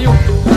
You.